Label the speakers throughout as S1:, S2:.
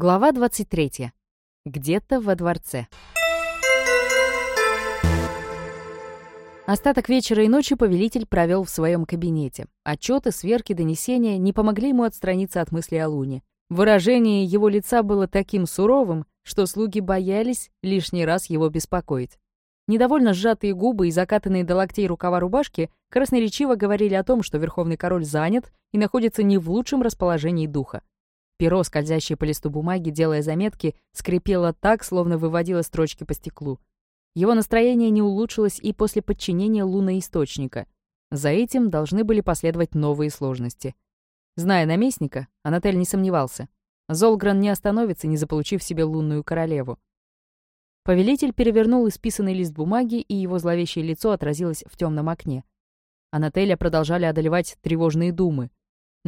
S1: Глава 23. Где-то во дворце. Остаток вечера и ночи повелитель провел в своем кабинете. Отчеты, сверки, донесения не помогли ему отстраниться от мысли о Луне. Выражение его лица было таким суровым, что слуги боялись лишний раз его беспокоить. Недовольно сжатые губы и закатанные до локтей рукава рубашки красноречиво говорили о том, что верховный король занят и находится не в лучшем расположении духа. Перо, скользящее по листу бумаги, делая заметки, скрипело так, словно выводило строчки по стеклу. Его настроение не улучшилось и после подчинения луноисточника. За этим должны были последовать новые сложности. Зная наместника, Анатель не сомневался. Золгран не остановится, не заполучив себе лунную королеву. Повелитель перевернул исписанный лист бумаги, и его зловещее лицо отразилось в темном окне. Анателя продолжали одолевать тревожные думы.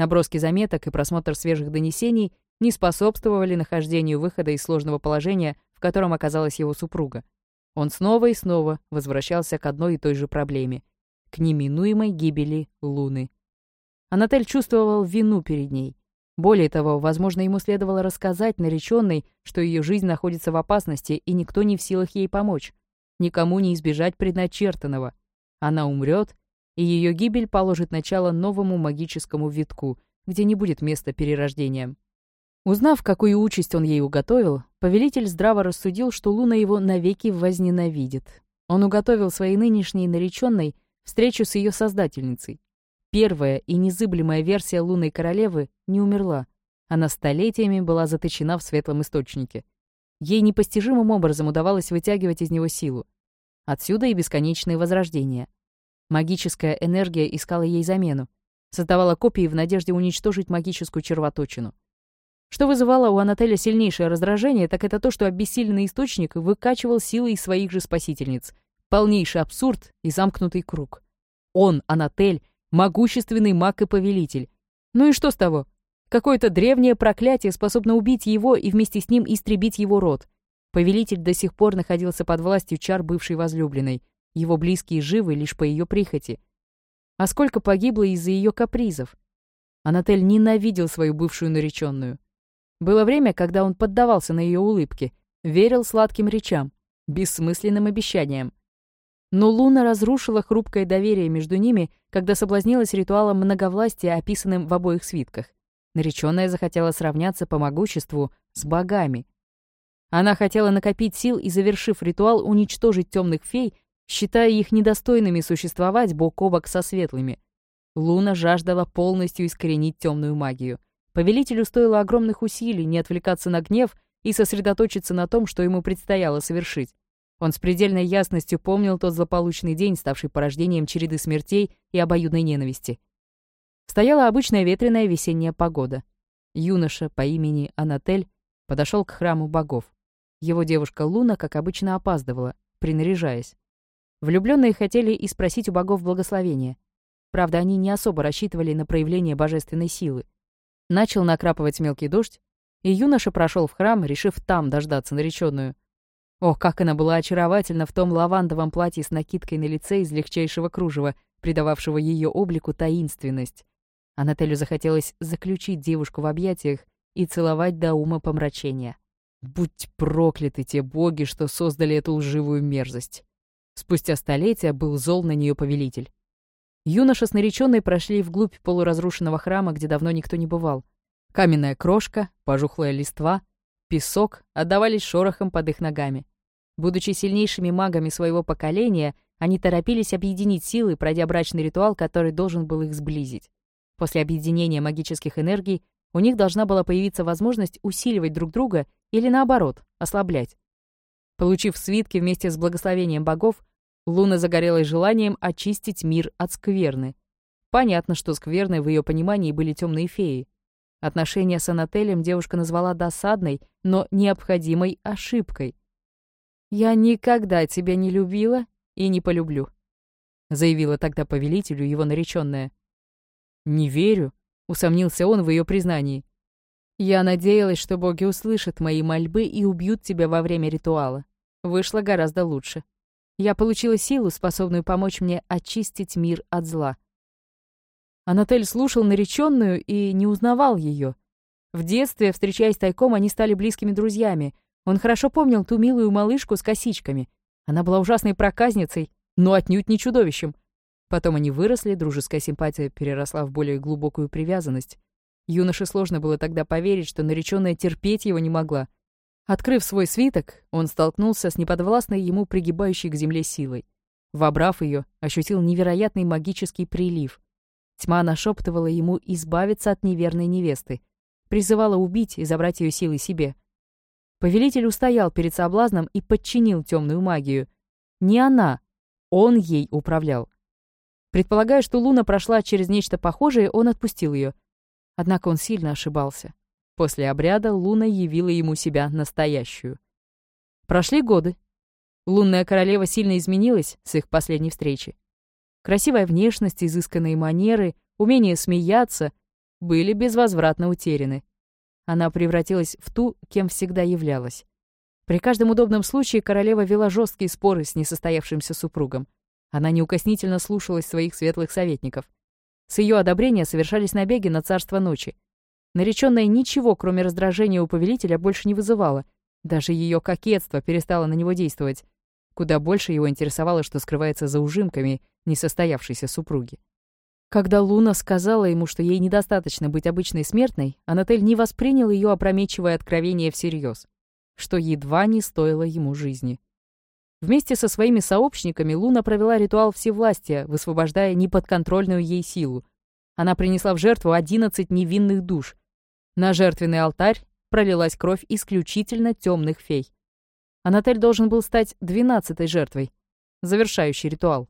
S1: Наброски заметок и просмотр свежих донесений не способствовали нахождению выхода из сложного положения, в котором оказалась его супруга. Он снова и снова возвращался к одной и той же проблеме — к неминуемой гибели Луны. Анатель чувствовал вину перед ней. Более того, возможно, ему следовало рассказать нареченной, что ее жизнь находится в опасности, и никто не в силах ей помочь. Никому не избежать предначертанного. Она умрет, и ее гибель положит начало новому магическому витку, где не будет места перерождениям. Узнав, какую участь он ей уготовил, повелитель здраво рассудил, что Луна его навеки возненавидит. Он уготовил своей нынешней нареченной встречу с ее создательницей. Первая и незыблемая версия лунной королевы не умерла. Она столетиями была заточена в светлом источнике. Ей непостижимым образом удавалось вытягивать из него силу. Отсюда и бесконечные возрождения — Магическая энергия искала ей замену, создавала копии в надежде уничтожить магическую червоточину. Что вызывало у Анателя сильнейшее раздражение, так это то, что обессиленный источник выкачивал силы из своих же спасительниц. Полнейший абсурд и замкнутый круг. Он, Анатель, могущественный маг и повелитель. Ну и что с того? Какое-то древнее проклятие способно убить его и вместе с ним истребить его род. Повелитель до сих пор находился под властью чар бывшей возлюбленной. Его близкие живы лишь по ее прихоти. А сколько погибло из-за ее капризов? Анатель ненавидел свою бывшую нареченную. Было время, когда он поддавался на ее улыбки, верил сладким речам, бессмысленным обещаниям. Но Луна разрушила хрупкое доверие между ними, когда соблазнилась ритуалом многовластия, описанным в обоих свитках. Нареченная захотела сравняться по могуществу с богами. Она хотела накопить сил и, завершив ритуал, уничтожить темных фей, считая их недостойными существовать бок о бок со светлыми. Луна жаждала полностью искоренить темную магию. Повелителю стоило огромных усилий не отвлекаться на гнев и сосредоточиться на том, что ему предстояло совершить. Он с предельной ясностью помнил тот злополучный день, ставший порождением череды смертей и обоюдной ненависти. Стояла обычная ветреная весенняя погода. Юноша по имени Анатель подошел к храму богов. Его девушка Луна, как обычно, опаздывала, принаряжаясь. Влюбленные хотели и спросить у богов благословения. Правда, они не особо рассчитывали на проявление божественной силы. Начал накрапывать мелкий дождь, и юноша прошел в храм, решив там дождаться нареченную. Ох, как она была очаровательна в том лавандовом платье с накидкой на лице из легчайшего кружева, придававшего ее облику таинственность. Анателю захотелось заключить девушку в объятиях и целовать до ума помрачения. Будь прокляты те боги, что создали эту лживую мерзость. Спустя столетия был зол на нее повелитель. Юноша с нареченной прошли вглубь полуразрушенного храма, где давно никто не бывал. Каменная крошка, пожухлая листва, песок отдавались шорохом под их ногами. Будучи сильнейшими магами своего поколения, они торопились объединить силы, пройдя брачный ритуал, который должен был их сблизить. После объединения магических энергий у них должна была появиться возможность усиливать друг друга или, наоборот, ослаблять. Получив свитки вместе с благословением богов, Луна загорелась желанием очистить мир от скверны. Понятно, что скверной в ее понимании были темные феи. Отношения с Анателем девушка назвала досадной, но необходимой ошибкой. «Я никогда тебя не любила и не полюблю», — заявила тогда повелителю его нареченная. «Не верю», — усомнился он в ее признании. «Я надеялась, что боги услышат мои мольбы и убьют тебя во время ритуала. Вышло гораздо лучше. Я получила силу, способную помочь мне очистить мир от зла. Анатель слушал нареченную и не узнавал ее. В детстве, встречаясь тайком, они стали близкими друзьями. Он хорошо помнил ту милую малышку с косичками. Она была ужасной проказницей, но отнюдь не чудовищем. Потом они выросли, дружеская симпатия переросла в более глубокую привязанность. Юноше сложно было тогда поверить, что наречённая терпеть его не могла. Открыв свой свиток, он столкнулся с неподвластной ему пригибающей к земле силой. Вобрав ее, ощутил невероятный магический прилив. Тьма нашептывала ему избавиться от неверной невесты, призывала убить и забрать ее силы себе. Повелитель устоял перед соблазном и подчинил темную магию. Не она, он ей управлял. Предполагая, что Луна прошла через нечто похожее, он отпустил ее. Однако он сильно ошибался. После обряда Луна явила ему себя настоящую. Прошли годы. Лунная королева сильно изменилась с их последней встречи. Красивая внешность, изысканные манеры, умение смеяться были безвозвратно утеряны. Она превратилась в ту, кем всегда являлась. При каждом удобном случае королева вела жесткие споры с несостоявшимся супругом. Она неукоснительно слушалась своих светлых советников. С ее одобрения совершались набеги на царство ночи. Нареченная ничего, кроме раздражения у повелителя, больше не вызывала. Даже ее кокетство перестало на него действовать. Куда больше его интересовало, что скрывается за ужимками несостоявшейся супруги. Когда Луна сказала ему, что ей недостаточно быть обычной смертной, Анатель не воспринял ее опрометчивое откровение всерьез, что едва не стоило ему жизни. Вместе со своими сообщниками Луна провела ритуал всевластия, высвобождая неподконтрольную ей силу. Она принесла в жертву 11 невинных душ. На жертвенный алтарь пролилась кровь исключительно темных фей. Анатель должен был стать двенадцатой жертвой, завершающий ритуал.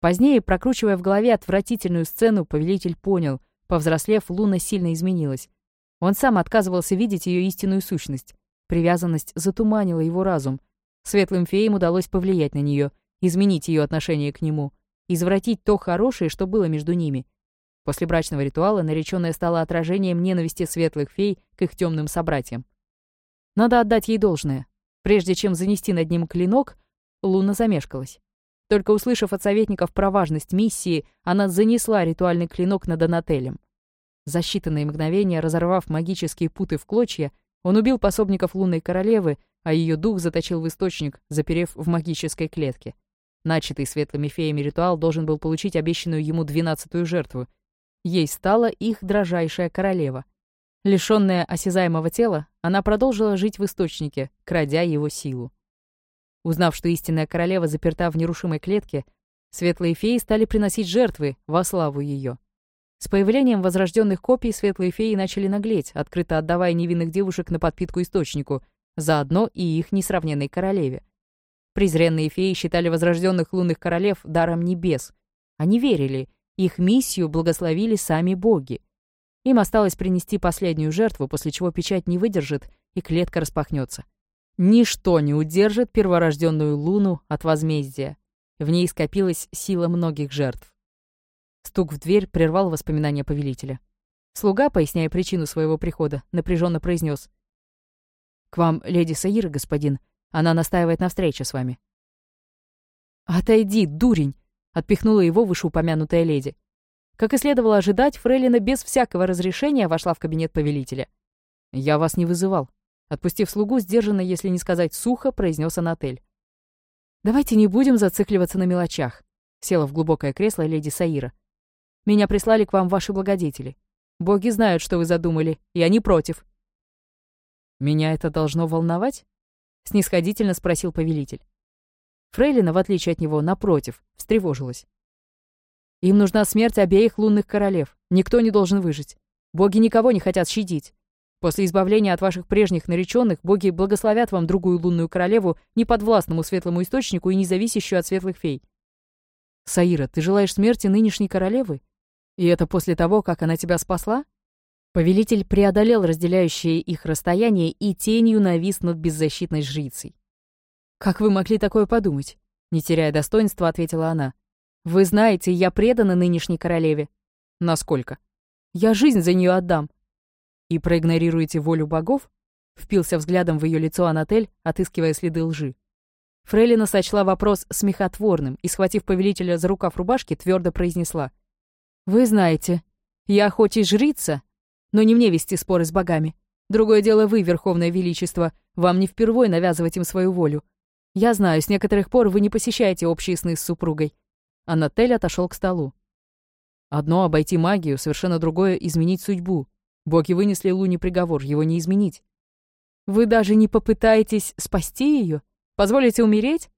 S1: Позднее, прокручивая в голове отвратительную сцену, повелитель понял, повзрослев, Луна сильно изменилась. Он сам отказывался видеть ее истинную сущность. Привязанность затуманила его разум. Светлым феям удалось повлиять на нее, изменить ее отношение к нему, извратить то хорошее, что было между ними. После брачного ритуала нареченная стала отражением ненависти светлых фей к их темным собратьям. Надо отдать ей должное. Прежде чем занести над ним клинок, Луна замешкалась. Только услышав от советников про важность миссии, она занесла ритуальный клинок над Анателем. За считанные мгновения, разорвав магические путы в клочья, он убил пособников лунной королевы, а ее дух заточил в источник, заперев в магической клетке. Начатый светлыми феями ритуал должен был получить обещанную ему двенадцатую жертву. Ей стала их дрожайшая королева. Лишенная осязаемого тела, она продолжила жить в источнике, крадя его силу. Узнав, что истинная королева заперта в нерушимой клетке, светлые феи стали приносить жертвы во славу ее. С появлением возрожденных копий светлые феи начали наглеть, открыто отдавая невинных девушек на подпитку источнику, заодно и их несравненной королеве. Презренные феи считали возрожденных лунных королев даром небес. Они верили, их миссию благословили сами боги. Им осталось принести последнюю жертву, после чего печать не выдержит, и клетка распахнется. Ничто не удержит перворожденную Луну от возмездия. В ней скопилась сила многих жертв. Стук в дверь прервал воспоминания повелителя. Слуга, поясняя причину своего прихода, напряженно произнес: «К вам леди Саира, господин. Она настаивает на встрече с вами». «Отойди, дурень!» — отпихнула его вышеупомянутая леди. Как и следовало ожидать, Фрейлина без всякого разрешения вошла в кабинет повелителя. «Я вас не вызывал», Отпустив слугу, сдержанно, если не сказать сухо, произнес Анатель. «Давайте не будем зацикливаться на мелочах», — села в глубокое кресло леди Саира. «Меня прислали к вам ваши благодетели. Боги знают, что вы задумали, и они против». «Меня это должно волновать?» — снисходительно спросил повелитель. Фрейлина, в отличие от него, напротив, встревожилась. «Им нужна смерть обеих лунных королев. Никто не должен выжить. Боги никого не хотят щадить. После избавления от ваших прежних нареченных, боги благословят вам другую лунную королеву, не подвластному светлому источнику и не зависящую от светлых фей. Саира, ты желаешь смерти нынешней королевы? И это после того, как она тебя спасла? Повелитель преодолел разделяющее их расстояние и тенью навис над беззащитной жрицей. «Как вы могли такое подумать?» Не теряя достоинства, ответила она. «Вы знаете, я предана нынешней королеве». «Насколько?» «Я жизнь за нее отдам. «И проигнорируете волю богов?» Впился взглядом в ее лицо Анатель, отыскивая следы лжи. Фрейлина сочла вопрос смехотворным и, схватив повелителя за рукав рубашки, твердо произнесла. «Вы знаете, я хоть и жрица, но не мне вести споры с богами. Другое дело вы, Верховное Величество, вам не впервой навязывать им свою волю. Я знаю, с некоторых пор вы не посещаете общие сны с супругой». Аннатель отошел к столу. «Одно — обойти магию, совершенно другое — изменить судьбу. Боги вынесли Луне приговор, его не изменить. Вы даже не попытаетесь спасти ее? Позволите умереть?»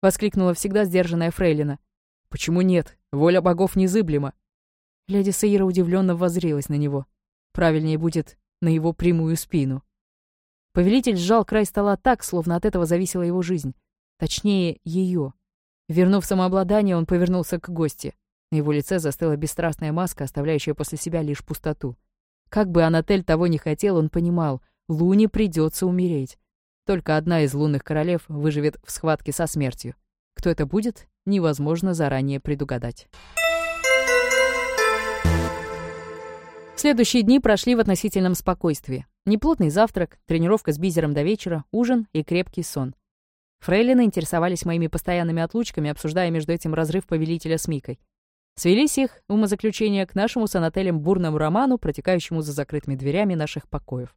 S1: Воскликнула всегда сдержанная Фрейлина. «Почему нет? Воля богов незыблема». Леди Саира удивленно воззрелась на него. Правильнее будет на его прямую спину. Повелитель сжал край стола так, словно от этого зависела его жизнь. Точнее, ее. Вернув самообладание, он повернулся к гости. На его лице застыла бесстрастная маска, оставляющая после себя лишь пустоту. Как бы Анатель того не хотел, он понимал, Луне придется умереть. Только одна из лунных королев выживет в схватке со смертью. Кто это будет, невозможно заранее предугадать. Следующие дни прошли в относительном спокойствии. Неплотный завтрак, тренировка с бизером до вечера, ужин и крепкий сон. Фрейлины интересовались моими постоянными отлучками, обсуждая между этим разрыв повелителя с Микой. Свелись их умозаключения к нашему с Анателем бурному роману, протекающему за закрытыми дверями наших покоев.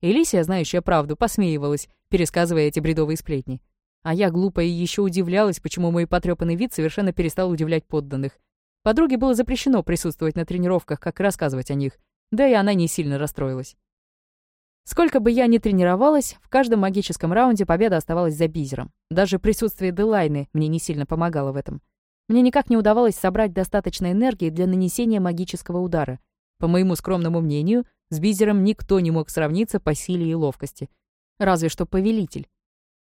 S1: Элисия, знающая правду, посмеивалась, пересказывая эти бредовые сплетни. А я, глупо и еще удивлялась, почему мой потрепанный вид совершенно перестал удивлять подданных. Подруге было запрещено присутствовать на тренировках, как рассказывать о них, да и она не сильно расстроилась. Сколько бы я ни тренировалась, в каждом магическом раунде победа оставалась за бизером. Даже присутствие Делайны мне не сильно помогало в этом. Мне никак не удавалось собрать достаточно энергии для нанесения магического удара. По моему скромному мнению, с Бизером никто не мог сравниться по силе и ловкости. Разве что повелитель.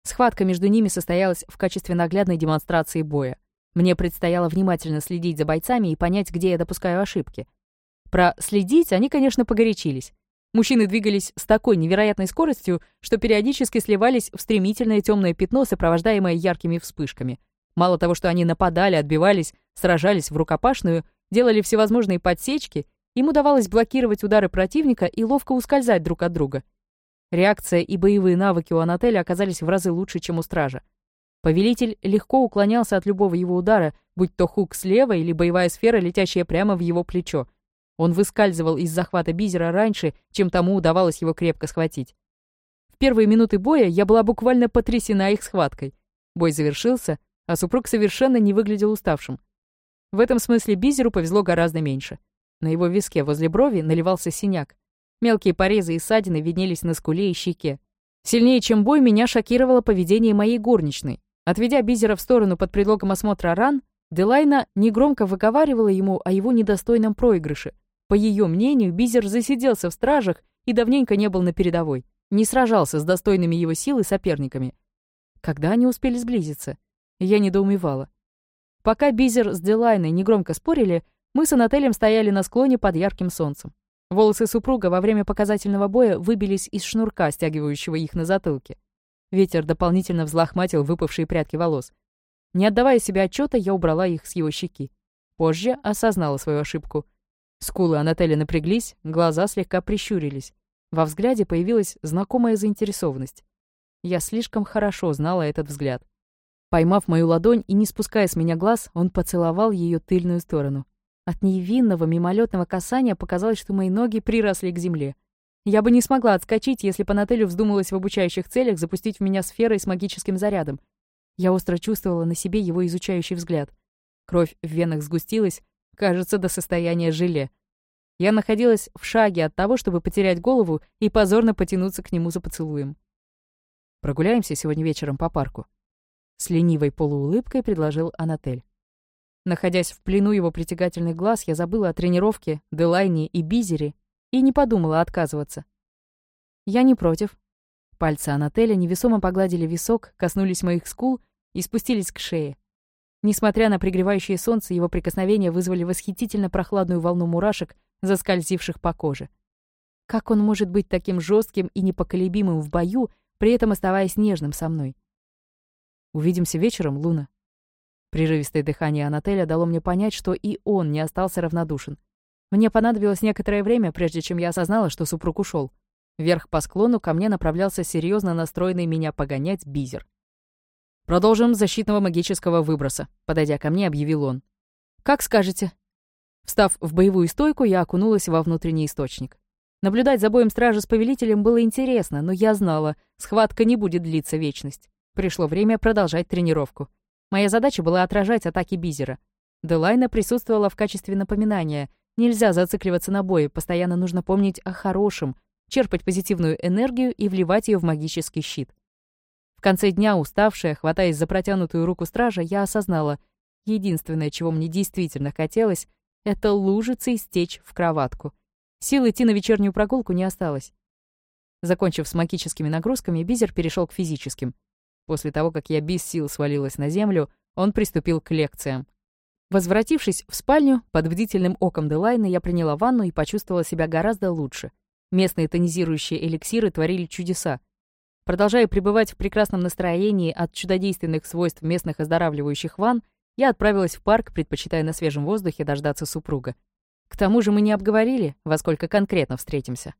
S1: Схватка между ними состоялась в качестве наглядной демонстрации боя. Мне предстояло внимательно следить за бойцами и понять, где я допускаю ошибки. Про «следить» они, конечно, погорячились. Мужчины двигались с такой невероятной скоростью, что периодически сливались в стремительное темное пятно, сопровождаемое яркими вспышками. Мало того, что они нападали, отбивались, сражались в рукопашную, делали всевозможные подсечки, им удавалось блокировать удары противника и ловко ускользать друг от друга. Реакция и боевые навыки у Анателя оказались в разы лучше, чем у стража. Повелитель легко уклонялся от любого его удара, будь то хук слева или боевая сфера, летящая прямо в его плечо. Он выскальзывал из захвата Бизера раньше, чем тому удавалось его крепко схватить. В первые минуты боя я была буквально потрясена их схваткой. Бой завершился, а супруг совершенно не выглядел уставшим. В этом смысле Бизеру повезло гораздо меньше. На его виске возле брови наливался синяк. Мелкие порезы и ссадины виднелись на скуле и щеке. Сильнее, чем бой, меня шокировало поведение моей горничной. Отведя Бизера в сторону под предлогом осмотра ран, Делайна негромко выговаривала ему о его недостойном проигрыше. По ее мнению, Бизер засиделся в стражах и давненько не был на передовой. Не сражался с достойными его силы соперниками. Когда они успели сблизиться? Я недоумевала. Пока Бизер с Делайной негромко спорили, мы с Анателем стояли на склоне под ярким солнцем. Волосы супруга во время показательного боя выбились из шнурка, стягивающего их на затылке. Ветер дополнительно взлохматил выпавшие прядки волос. Не отдавая себе отчета, я убрала их с его щеки. Позже осознала свою ошибку. Скулы Анателя напряглись, глаза слегка прищурились. Во взгляде появилась знакомая заинтересованность. Я слишком хорошо знала этот взгляд. Поймав мою ладонь и не спуская с меня глаз, он поцеловал ее тыльную сторону. От невинного мимолетного касания показалось, что мои ноги приросли к земле. Я бы не смогла отскочить, если по Нателю вздумалось в обучающих целях запустить в меня сферой с магическим зарядом. Я остро чувствовала на себе его изучающий взгляд. Кровь в венах сгустилась, кажется, до состояния желе. Я находилась в шаге от того, чтобы потерять голову и позорно потянуться к нему за поцелуем. «Прогуляемся сегодня вечером по парку», с ленивой полуулыбкой предложил Анатель. Находясь в плену его притягательных глаз, я забыла о тренировке, Делайне и Бизере и не подумала отказываться. Я не против. Пальцы Анателя невесомо погладили висок, коснулись моих скул и спустились к шее. Несмотря на пригревающее солнце, его прикосновения вызвали восхитительно прохладную волну мурашек, заскользивших по коже. Как он может быть таким жестким и непоколебимым в бою, при этом оставаясь нежным со мной? Увидимся вечером, Луна». Прерывистое дыхание Анателя дало мне понять, что и он не остался равнодушен. Мне понадобилось некоторое время, прежде чем я осознала, что супруг ушел. Вверх по склону ко мне направлялся серьезно настроенный меня погонять Бизер. «Продолжим защитного магического выброса», — подойдя ко мне, объявил он. «Как скажете». Встав в боевую стойку, я окунулась во внутренний источник. Наблюдать за боем стражи с повелителем было интересно, но я знала, схватка не будет длиться вечность. Пришло время продолжать тренировку. Моя задача была отражать атаки Бизера. Делайна присутствовала в качестве напоминания. Нельзя зацикливаться на бое, постоянно нужно помнить о хорошем, черпать позитивную энергию и вливать ее в магический щит. В конце дня, уставшая, хватаясь за протянутую руку стража, я осознала, единственное, чего мне действительно хотелось, это лужицы и стечь в кроватку. Сил идти на вечернюю прогулку не осталось. Закончив с магическими нагрузками, Бизер перешел к физическим. После того, как я без сил свалилась на землю, он приступил к лекциям. Возвратившись в спальню, под бдительным оком Делайна я приняла ванну и почувствовала себя гораздо лучше. Местные тонизирующие эликсиры творили чудеса. Продолжая пребывать в прекрасном настроении от чудодейственных свойств местных оздоравливающих ванн, я отправилась в парк, предпочитая на свежем воздухе дождаться супруга. К тому же мы не обговорили, во сколько конкретно встретимся.